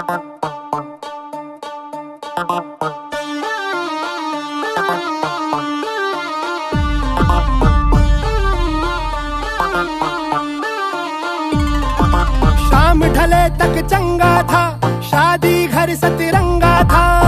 शाम ढले तक चंगा था शादी घर से तिरंगा था।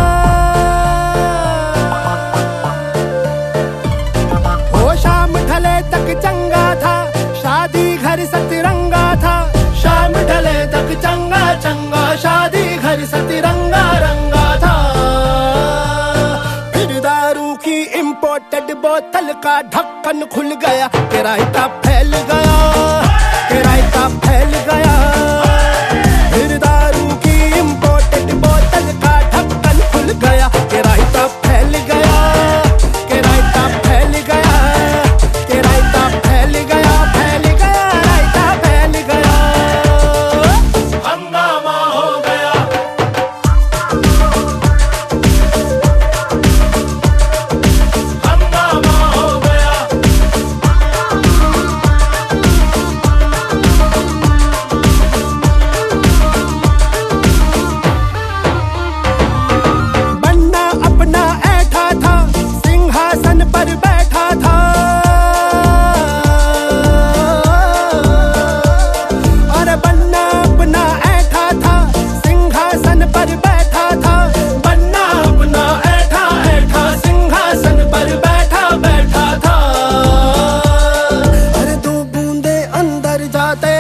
की इम्पोर्टेड बोतल का ढक्कन खुल गया। तेरा फैल गया तेरा फैल गया।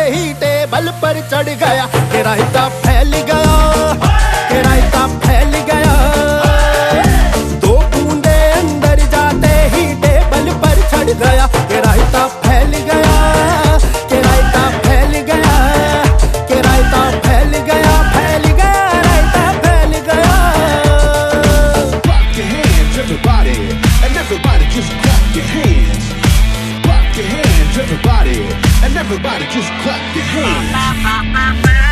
ही टेबल पर चढ़ गया तेरा हिस्सा फैल गया। everybody just clap your hands.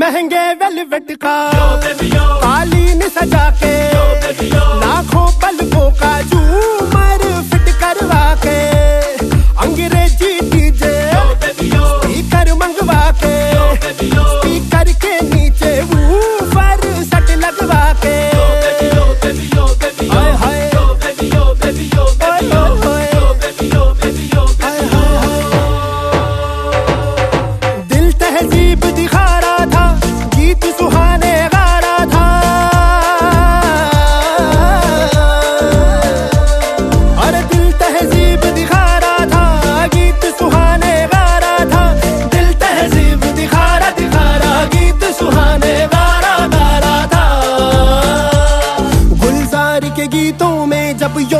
महँगे वेलवेट का कालीन सजा के लाखों पलकों का झूमा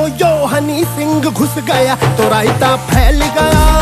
यो यो हनी सिंह घुस गया तो रायता फैल गया।